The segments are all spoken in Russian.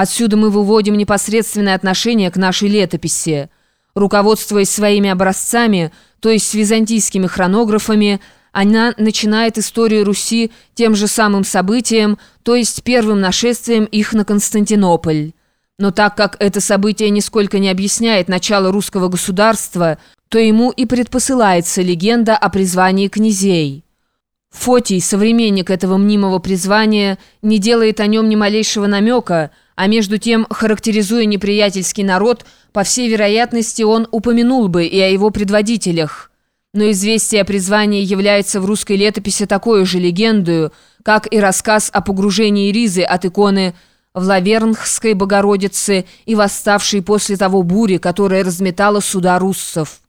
Отсюда мы выводим непосредственное отношение к нашей летописи. Руководствуясь своими образцами, то есть с византийскими хронографами, она начинает историю Руси тем же самым событием, то есть первым нашествием их на Константинополь. Но так как это событие нисколько не объясняет начало русского государства, то ему и предпосылается легенда о призвании князей. Фотий, современник этого мнимого призвания, не делает о нем ни малейшего намека, а между тем, характеризуя неприятельский народ, по всей вероятности он упомянул бы и о его предводителях. Но известие о призвании является в русской летописи такой же легендою, как и рассказ о погружении Ризы от иконы в Лавернхской Богородице и восставшей после того бури, которая разметала суда руссов.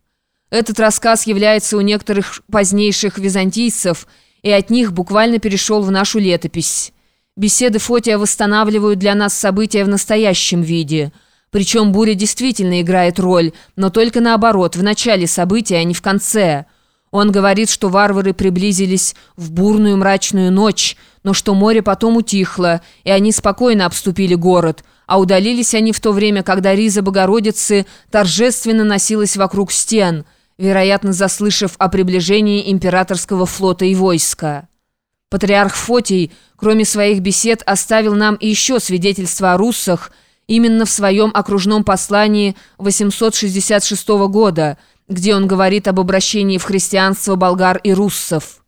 Этот рассказ является у некоторых позднейших византийцев, и от них буквально перешел в нашу летопись. Беседы Фотия восстанавливают для нас события в настоящем виде. Причем буря действительно играет роль, но только наоборот, в начале события, а не в конце. Он говорит, что варвары приблизились в бурную мрачную ночь, но что море потом утихло, и они спокойно обступили город, а удалились они в то время, когда Риза Богородицы торжественно носилась вокруг стен, вероятно, заслышав о приближении императорского флота и войска. Патриарх Фотий, кроме своих бесед, оставил нам еще свидетельство о руссах именно в своем окружном послании 866 года, где он говорит об обращении в христианство болгар и руссов.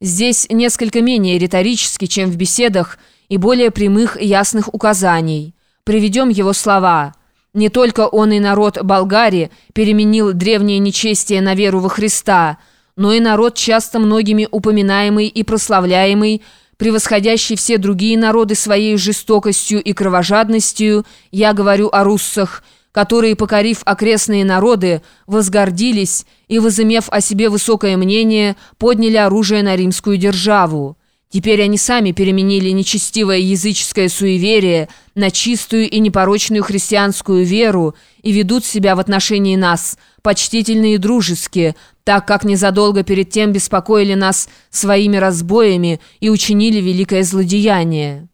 Здесь несколько менее риторически, чем в беседах, и более прямых и ясных указаний. Приведем его слова. «Не только он и народ Болгарии переменил древнее нечестие на веру во Христа», но и народ, часто многими упоминаемый и прославляемый, превосходящий все другие народы своей жестокостью и кровожадностью, я говорю о руссах, которые, покорив окрестные народы, возгордились и, возымев о себе высокое мнение, подняли оружие на римскую державу. Теперь они сами переменили нечестивое языческое суеверие на чистую и непорочную христианскую веру и ведут себя в отношении нас почтительно и дружески, так как незадолго перед тем беспокоили нас своими разбоями и учинили великое злодеяние.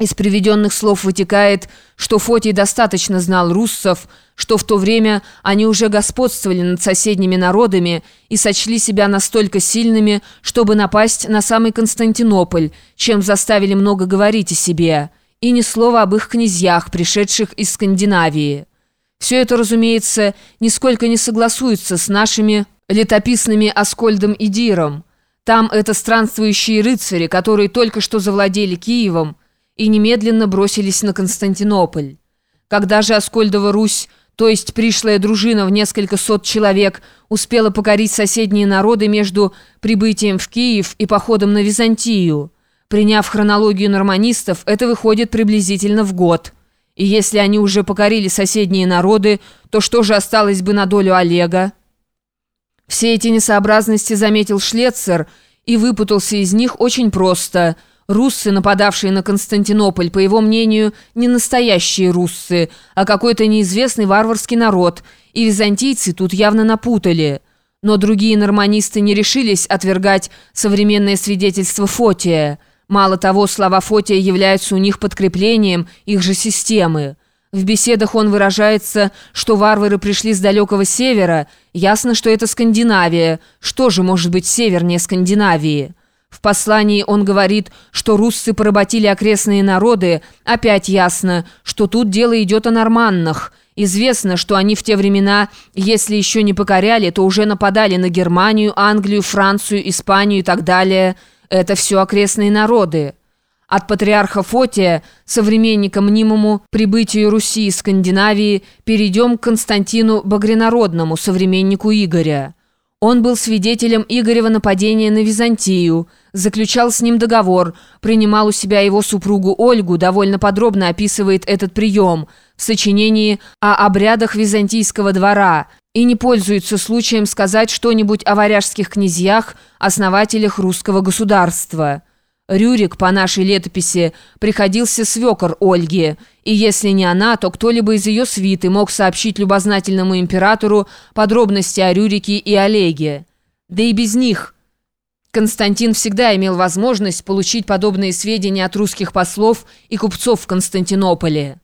Из приведенных слов вытекает, что Фотий достаточно знал руссов, что в то время они уже господствовали над соседними народами и сочли себя настолько сильными, чтобы напасть на самый Константинополь, чем заставили много говорить о себе, и ни слова об их князьях, пришедших из Скандинавии. Все это, разумеется, нисколько не согласуется с нашими летописными Аскольдом и Диром. Там это странствующие рыцари, которые только что завладели Киевом, и немедленно бросились на Константинополь. Когда же Аскольдова Русь, то есть пришлая дружина в несколько сот человек, успела покорить соседние народы между прибытием в Киев и походом на Византию, приняв хронологию норманистов, это выходит приблизительно в год. И если они уже покорили соседние народы, то что же осталось бы на долю Олега? Все эти несообразности заметил Шлецер и выпутался из них очень просто – Руссы, нападавшие на Константинополь, по его мнению, не настоящие руссы, а какой-то неизвестный варварский народ, и византийцы тут явно напутали. Но другие норманисты не решились отвергать современное свидетельство Фотия. Мало того, слова Фотия являются у них подкреплением их же системы. В беседах он выражается, что варвары пришли с далекого севера, ясно, что это Скандинавия. Что же может быть севернее Скандинавии? В послании он говорит, что руссы поработили окрестные народы. Опять ясно, что тут дело идет о норманнах. Известно, что они в те времена, если еще не покоряли, то уже нападали на Германию, Англию, Францию, Испанию и так далее. Это все окрестные народы. От патриарха Фотия, современника мнимому прибытию Руси из Скандинавии, перейдем к Константину Багринародному, современнику Игоря. Он был свидетелем Игорева нападения на Византию, заключал с ним договор, принимал у себя его супругу Ольгу, довольно подробно описывает этот прием в сочинении о обрядах византийского двора и не пользуется случаем сказать что-нибудь о варяжских князьях, основателях русского государства. Рюрик, по нашей летописи, приходился свекор Ольги, и если не она, то кто-либо из ее свиты мог сообщить любознательному императору подробности о Рюрике и Олеге. Да и без них Константин всегда имел возможность получить подобные сведения от русских послов и купцов в Константинополе.